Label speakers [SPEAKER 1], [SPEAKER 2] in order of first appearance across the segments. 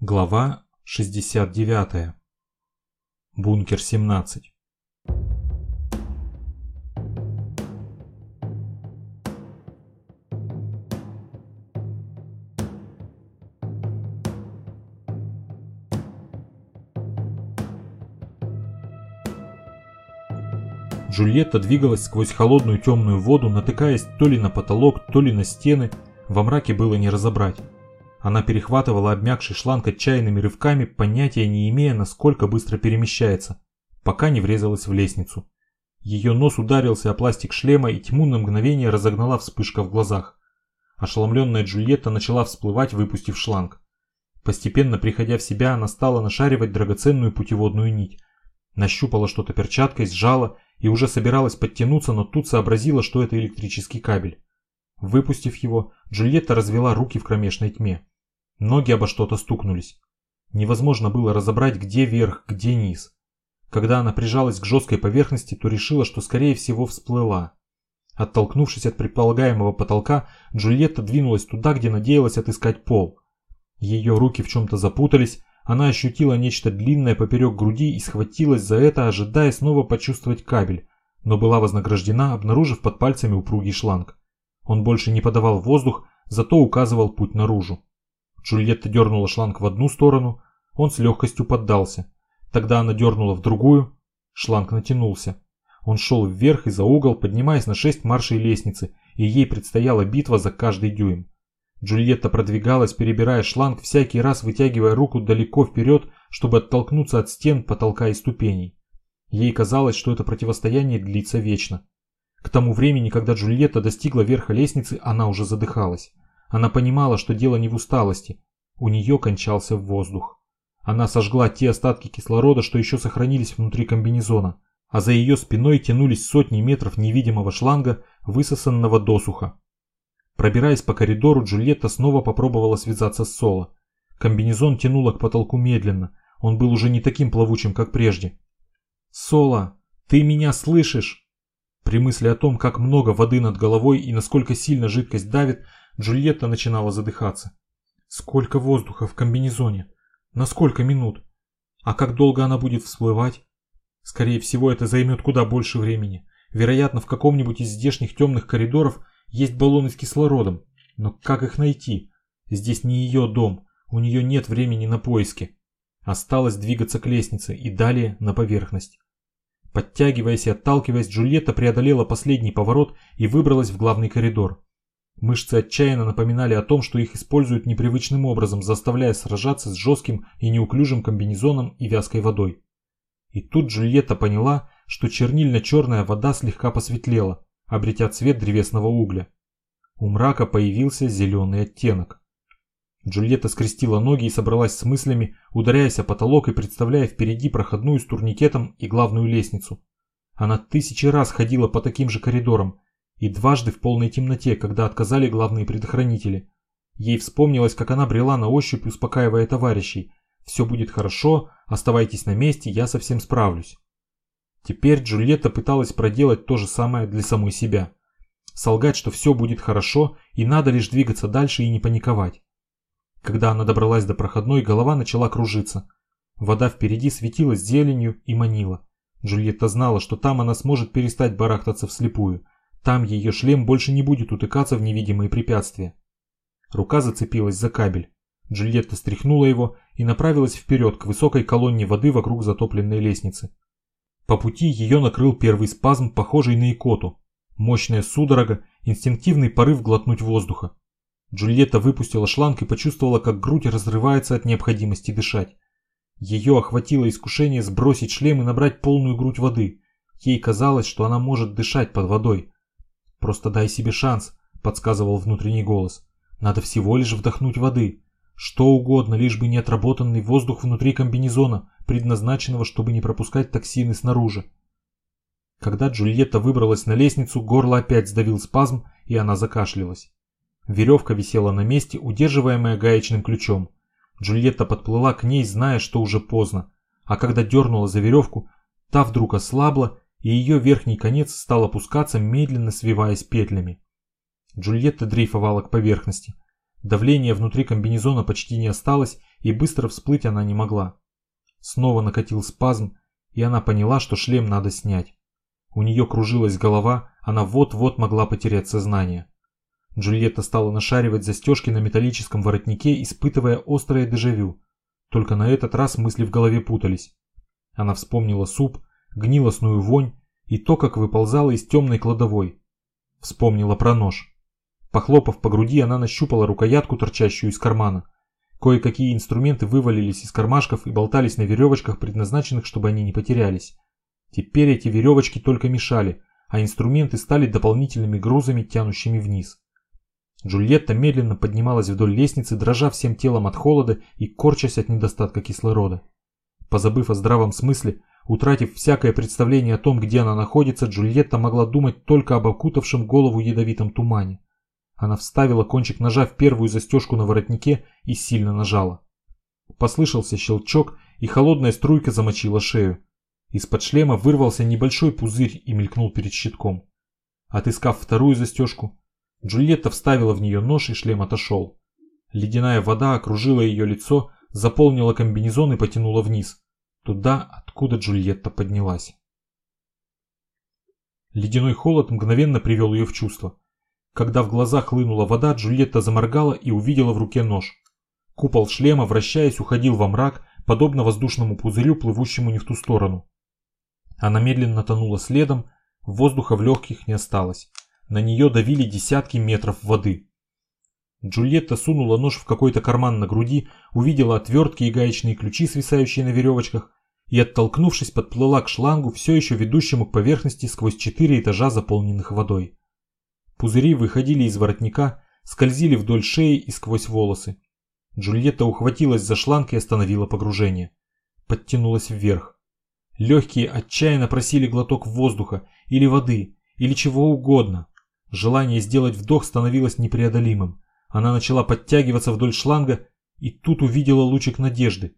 [SPEAKER 1] Глава 69. Бункер 17. Джульетта двигалась сквозь холодную темную воду, натыкаясь то ли на потолок, то ли на стены. Во мраке было не разобрать. Она перехватывала обмякший шланг отчаянными рывками, понятия не имея, насколько быстро перемещается, пока не врезалась в лестницу. Ее нос ударился о пластик шлема, и тьму на мгновение разогнала вспышка в глазах. Ошеломленная Джульетта начала всплывать, выпустив шланг. Постепенно приходя в себя, она стала нашаривать драгоценную путеводную нить. Нащупала что-то перчаткой, сжала и уже собиралась подтянуться, но тут сообразила, что это электрический кабель. Выпустив его, Джульетта развела руки в кромешной тьме. Ноги обо что-то стукнулись. Невозможно было разобрать, где верх, где низ. Когда она прижалась к жесткой поверхности, то решила, что скорее всего всплыла. Оттолкнувшись от предполагаемого потолка, Джульетта двинулась туда, где надеялась отыскать пол. Ее руки в чем-то запутались, она ощутила нечто длинное поперек груди и схватилась за это, ожидая снова почувствовать кабель, но была вознаграждена, обнаружив под пальцами упругий шланг. Он больше не подавал воздух, зато указывал путь наружу. Джульетта дернула шланг в одну сторону, он с легкостью поддался. Тогда она дернула в другую, шланг натянулся. Он шел вверх и за угол, поднимаясь на шесть маршей лестницы, и ей предстояла битва за каждый дюйм. Джульетта продвигалась, перебирая шланг, всякий раз вытягивая руку далеко вперед, чтобы оттолкнуться от стен, потолка и ступеней. Ей казалось, что это противостояние длится вечно. К тому времени, когда Джульетта достигла верха лестницы, она уже задыхалась. Она понимала, что дело не в усталости. У нее кончался воздух. Она сожгла те остатки кислорода, что еще сохранились внутри комбинезона, а за ее спиной тянулись сотни метров невидимого шланга, высосанного досуха. Пробираясь по коридору, Джульетта снова попробовала связаться с Соло. Комбинезон тянуло к потолку медленно, он был уже не таким плавучим, как прежде. «Соло, ты меня слышишь?» При мысли о том, как много воды над головой и насколько сильно жидкость давит, Джульетта начинала задыхаться. Сколько воздуха в комбинезоне? На сколько минут? А как долго она будет всплывать? Скорее всего, это займет куда больше времени. Вероятно, в каком-нибудь из здешних темных коридоров есть баллоны с кислородом. Но как их найти? Здесь не ее дом, у нее нет времени на поиски. Осталось двигаться к лестнице и далее на поверхность. Подтягиваясь и отталкиваясь, Джульетта преодолела последний поворот и выбралась в главный коридор. Мышцы отчаянно напоминали о том, что их используют непривычным образом, заставляя сражаться с жестким и неуклюжим комбинезоном и вязкой водой. И тут Джульетта поняла, что чернильно-черная вода слегка посветлела, обретя цвет древесного угля. У мрака появился зеленый оттенок. Джульетта скрестила ноги и собралась с мыслями, ударяясь о потолок и представляя впереди проходную с турникетом и главную лестницу. Она тысячи раз ходила по таким же коридорам, и дважды в полной темноте, когда отказали главные предохранители. Ей вспомнилось, как она брела на ощупь, успокаивая товарищей. «Все будет хорошо, оставайтесь на месте, я совсем справлюсь». Теперь Джульетта пыталась проделать то же самое для самой себя. Солгать, что все будет хорошо и надо лишь двигаться дальше и не паниковать. Когда она добралась до проходной, голова начала кружиться. Вода впереди светилась зеленью и манила. Джульетта знала, что там она сможет перестать барахтаться вслепую – там ее шлем больше не будет утыкаться в невидимые препятствия. Рука зацепилась за кабель. Джульетта стряхнула его и направилась вперед к высокой колонне воды вокруг затопленной лестницы. По пути ее накрыл первый спазм, похожий на икоту. Мощная судорога, инстинктивный порыв глотнуть воздуха. Джульетта выпустила шланг и почувствовала, как грудь разрывается от необходимости дышать. Ее охватило искушение сбросить шлем и набрать полную грудь воды. Ей казалось, что она может дышать под водой. «Просто дай себе шанс», – подсказывал внутренний голос. «Надо всего лишь вдохнуть воды. Что угодно, лишь бы не отработанный воздух внутри комбинезона, предназначенного, чтобы не пропускать токсины снаружи». Когда Джульетта выбралась на лестницу, горло опять сдавил спазм, и она закашлялась. Веревка висела на месте, удерживаемая гаечным ключом. Джульетта подплыла к ней, зная, что уже поздно. А когда дернула за веревку, та вдруг ослабла, и ее верхний конец стал опускаться, медленно свиваясь петлями. Джульетта дрейфовала к поверхности. Давления внутри комбинезона почти не осталось, и быстро всплыть она не могла. Снова накатил спазм, и она поняла, что шлем надо снять. У нее кружилась голова, она вот-вот могла потерять сознание. Джульетта стала нашаривать застежки на металлическом воротнике, испытывая острое дежавю. Только на этот раз мысли в голове путались. Она вспомнила суп, гнилостную вонь и то, как выползала из темной кладовой. Вспомнила про нож. Похлопав по груди, она нащупала рукоятку, торчащую из кармана. Кое-какие инструменты вывалились из кармашков и болтались на веревочках, предназначенных, чтобы они не потерялись. Теперь эти веревочки только мешали, а инструменты стали дополнительными грузами, тянущими вниз. Джульетта медленно поднималась вдоль лестницы, дрожа всем телом от холода и корчась от недостатка кислорода. Позабыв о здравом смысле, утратив всякое представление о том, где она находится, Джульетта могла думать только об окутавшем голову ядовитом тумане. Она вставила кончик ножа в первую застежку на воротнике и сильно нажала. Послышался щелчок, и холодная струйка замочила шею. Из-под шлема вырвался небольшой пузырь и мелькнул перед щитком. Отыскав вторую застежку, Джульетта вставила в нее нож и шлем отошел. Ледяная вода окружила ее лицо, заполнила комбинезон и потянула вниз, туда, откуда Джульетта поднялась. Ледяной холод мгновенно привел ее в чувство. Когда в глазах хлынула вода, Джульетта заморгала и увидела в руке нож. Купол шлема, вращаясь, уходил во мрак, подобно воздушному пузырю, плывущему не в ту сторону. Она медленно тонула следом, воздуха в легких не осталось. На нее давили десятки метров воды. Джульетта сунула нож в какой-то карман на груди, увидела отвертки и гаечные ключи, свисающие на веревочках, и, оттолкнувшись, подплыла к шлангу, все еще ведущему к поверхности сквозь четыре этажа, заполненных водой. Пузыри выходили из воротника, скользили вдоль шеи и сквозь волосы. Джульетта ухватилась за шланг и остановила погружение. Подтянулась вверх. Легкие отчаянно просили глоток воздуха или воды, или чего угодно. Желание сделать вдох становилось непреодолимым. Она начала подтягиваться вдоль шланга и тут увидела лучик надежды.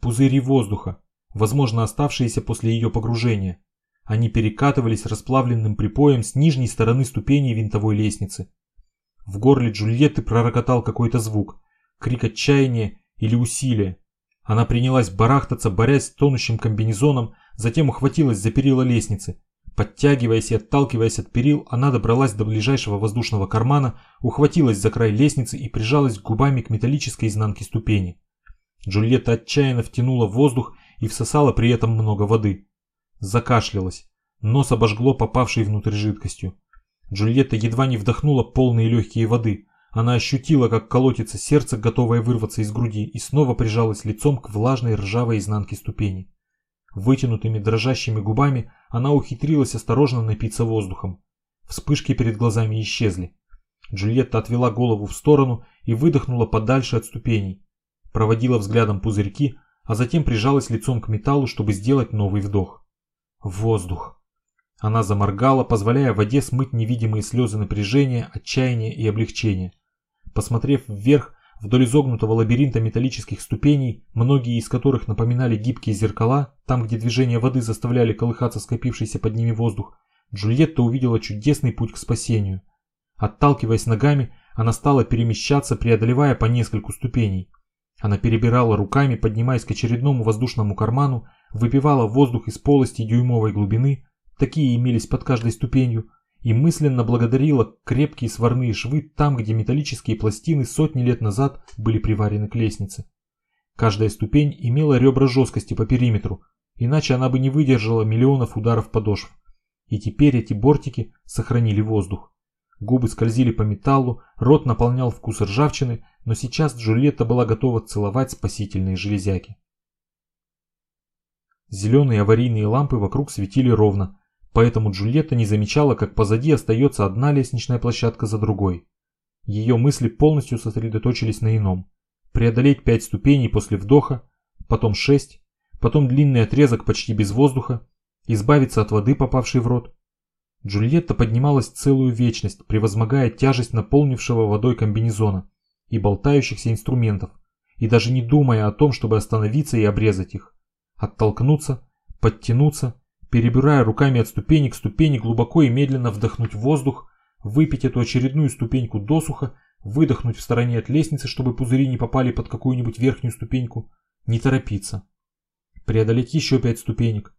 [SPEAKER 1] Пузыри воздуха, возможно оставшиеся после ее погружения. Они перекатывались расплавленным припоем с нижней стороны ступеней винтовой лестницы. В горле Джульетты пророкотал какой-то звук, крик отчаяния или усилия. Она принялась барахтаться, борясь с тонущим комбинезоном, затем ухватилась за перила лестницы. Подтягиваясь и отталкиваясь от перил, она добралась до ближайшего воздушного кармана, ухватилась за край лестницы и прижалась губами к металлической изнанке ступени. Джульетта отчаянно втянула воздух и всосала при этом много воды. Закашлялась. Нос обожгло попавшей внутрь жидкостью. Джульетта едва не вдохнула полные легкие воды. Она ощутила, как колотится сердце, готовое вырваться из груди, и снова прижалась лицом к влажной ржавой изнанке ступени. Вытянутыми дрожащими губами она ухитрилась осторожно напиться воздухом. Вспышки перед глазами исчезли. Джульетта отвела голову в сторону и выдохнула подальше от ступеней. Проводила взглядом пузырьки, а затем прижалась лицом к металлу, чтобы сделать новый вдох. Воздух. Она заморгала, позволяя воде смыть невидимые слезы напряжения, отчаяния и облегчения. Посмотрев вверх, Вдоль изогнутого лабиринта металлических ступеней, многие из которых напоминали гибкие зеркала, там, где движения воды заставляли колыхаться скопившийся под ними воздух, Джульетта увидела чудесный путь к спасению. Отталкиваясь ногами, она стала перемещаться, преодолевая по нескольку ступеней. Она перебирала руками, поднимаясь к очередному воздушному карману, выпивала воздух из полости дюймовой глубины, такие имелись под каждой ступенью, и мысленно благодарила крепкие сварные швы там, где металлические пластины сотни лет назад были приварены к лестнице. Каждая ступень имела ребра жесткости по периметру, иначе она бы не выдержала миллионов ударов подошв. И теперь эти бортики сохранили воздух. Губы скользили по металлу, рот наполнял вкус ржавчины, но сейчас Джульетта была готова целовать спасительные железяки. Зеленые аварийные лампы вокруг светили ровно, Поэтому Джульетта не замечала, как позади остается одна лестничная площадка за другой. Ее мысли полностью сосредоточились на ином. Преодолеть пять ступеней после вдоха, потом шесть, потом длинный отрезок почти без воздуха, избавиться от воды, попавшей в рот. Джульетта поднималась целую вечность, превозмогая тяжесть наполнившего водой комбинезона и болтающихся инструментов, и даже не думая о том, чтобы остановиться и обрезать их. Оттолкнуться, подтянуться перебирая руками от ступени к ступени, глубоко и медленно вдохнуть воздух, выпить эту очередную ступеньку досуха, выдохнуть в стороне от лестницы, чтобы пузыри не попали под какую-нибудь верхнюю ступеньку, не торопиться. Преодолеть еще пять ступенек.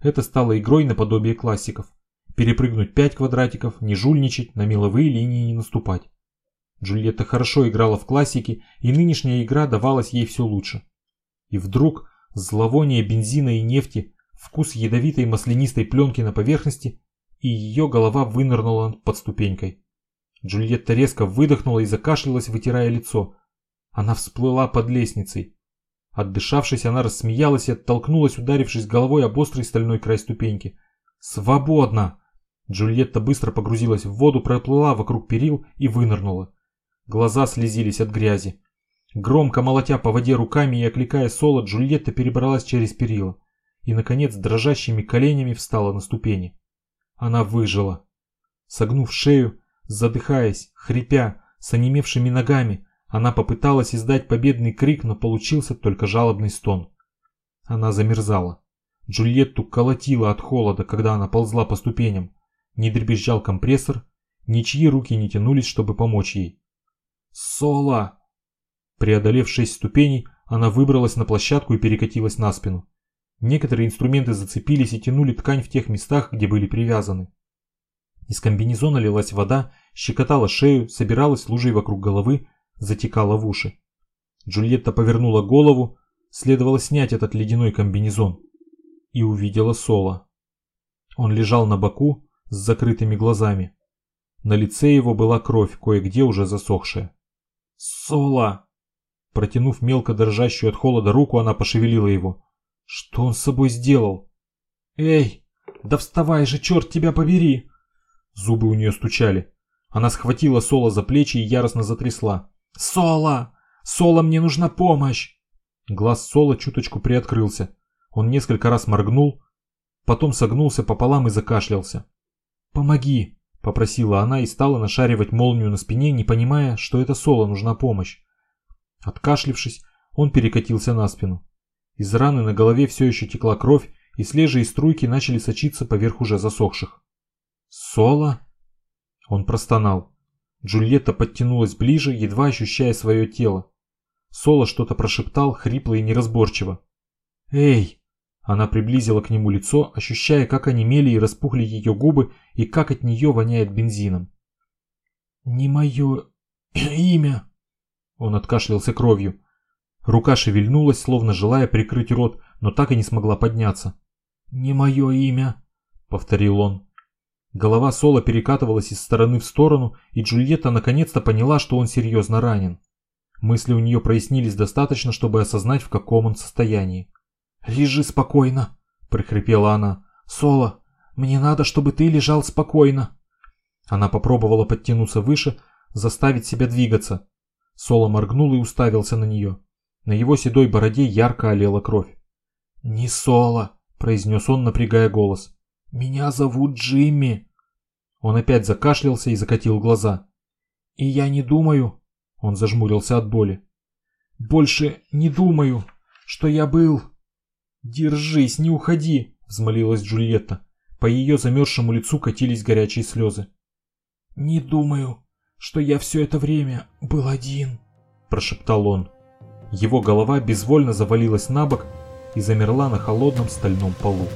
[SPEAKER 1] Это стало игрой наподобие классиков. Перепрыгнуть пять квадратиков, не жульничать, на меловые линии не наступать. Джульетта хорошо играла в классики, и нынешняя игра давалась ей все лучше. И вдруг зловоние бензина и нефти, вкус ядовитой маслянистой пленки на поверхности, и ее голова вынырнула под ступенькой. Джульетта резко выдохнула и закашлялась, вытирая лицо. Она всплыла под лестницей. Отдышавшись, она рассмеялась и оттолкнулась, ударившись головой об острый стальной край ступеньки. «Свободно!» Джульетта быстро погрузилась в воду, проплыла вокруг перил и вынырнула. Глаза слезились от грязи. Громко молотя по воде руками и окликая Соло, Джульетта перебралась через перила и, наконец, дрожащими коленями встала на ступени. Она выжила. Согнув шею, задыхаясь, хрипя, с онемевшими ногами, она попыталась издать победный крик, но получился только жалобный стон. Она замерзала. Джульетту колотила от холода, когда она ползла по ступеням. Не дребезжал компрессор, ничьи руки не тянулись, чтобы помочь ей. «Соло!» Преодолев шесть ступеней, она выбралась на площадку и перекатилась на спину. Некоторые инструменты зацепились и тянули ткань в тех местах, где были привязаны. Из комбинезона лилась вода, щекотала шею, собиралась лужей вокруг головы, затекала в уши. Джульетта повернула голову, следовало снять этот ледяной комбинезон, и увидела Соло. Он лежал на боку с закрытыми глазами. На лице его была кровь, кое-где уже засохшая. «Соло!» Протянув мелко дрожащую от холода руку, она пошевелила его. Что он с собой сделал? «Эй, да вставай же, черт тебя побери!» Зубы у нее стучали. Она схватила Соло за плечи и яростно затрясла. «Соло! Соло, мне нужна помощь!» Глаз Соло чуточку приоткрылся. Он несколько раз моргнул, потом согнулся пополам и закашлялся. «Помоги!» – попросила она и стала нашаривать молнию на спине, не понимая, что это Соло нужна помощь. Откашлившись, он перекатился на спину. Из раны на голове все еще текла кровь, и свежие струйки начали сочиться поверх уже засохших. «Соло?» Он простонал. Джульетта подтянулась ближе, едва ощущая свое тело. Соло что-то прошептал, хрипло и неразборчиво. «Эй!» Она приблизила к нему лицо, ощущая, как онемели и распухли ее губы и как от нее воняет бензином. «Не мое имя!» Он откашлялся кровью. Рука шевельнулась, словно желая прикрыть рот, но так и не смогла подняться. «Не мое имя», — повторил он. Голова Соло перекатывалась из стороны в сторону, и Джульетта наконец-то поняла, что он серьезно ранен. Мысли у нее прояснились достаточно, чтобы осознать, в каком он состоянии. «Лежи спокойно», — прохрипела она. «Соло, мне надо, чтобы ты лежал спокойно». Она попробовала подтянуться выше, заставить себя двигаться. Соло моргнул и уставился на нее. На его седой бороде ярко олела кровь. «Не Соло», — произнес он, напрягая голос. «Меня зовут Джимми». Он опять закашлялся и закатил глаза. «И я не думаю...» — он зажмурился от боли. «Больше не думаю, что я был...» «Держись, не уходи!» — взмолилась Джульетта. По ее замерзшему лицу катились горячие слезы. «Не думаю, что я все это время был один», — прошептал он. Его голова безвольно завалилась на бок и замерла на холодном стальном полу.